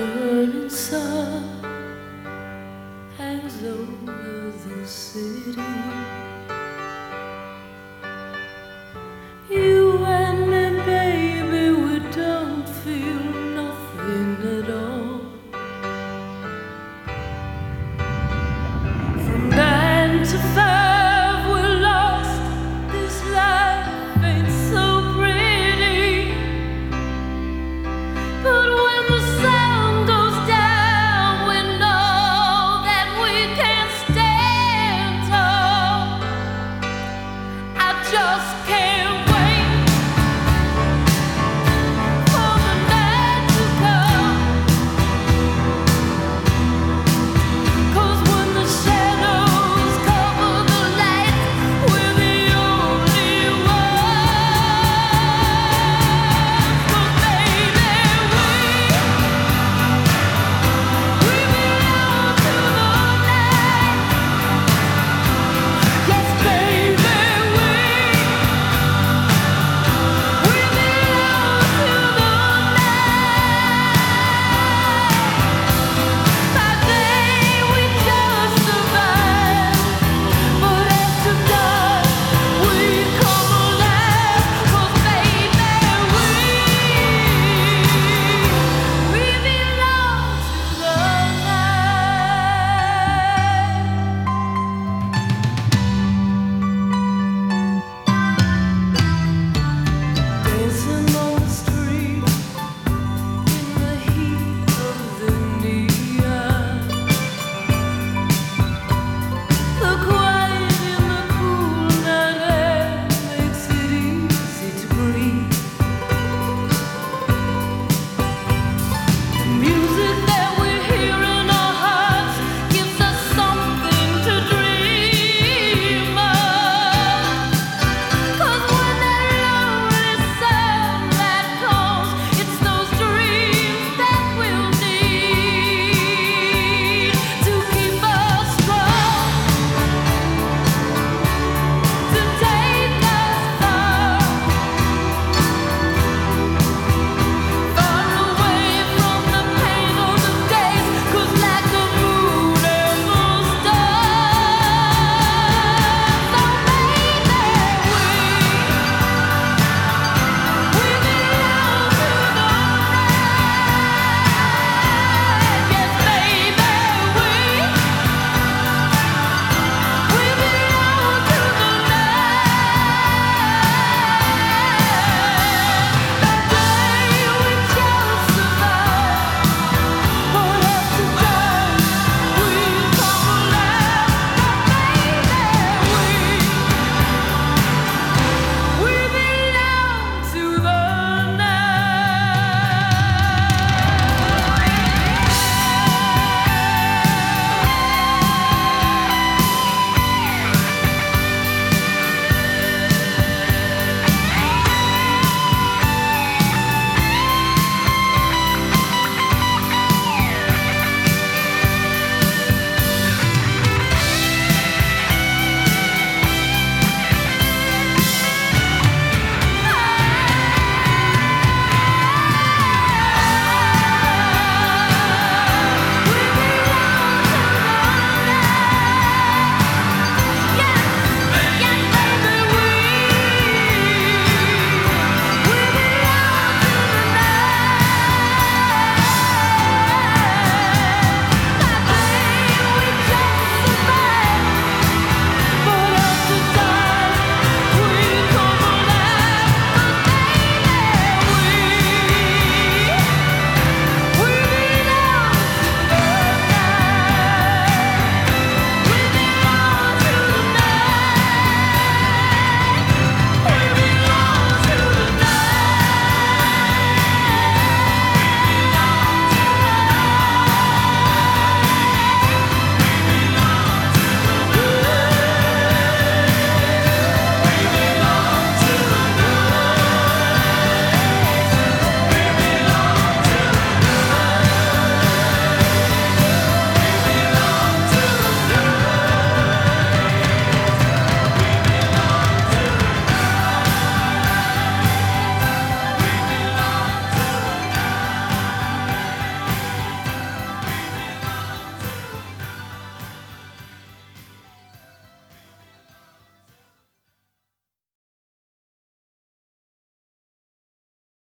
burning sun hangs over the city.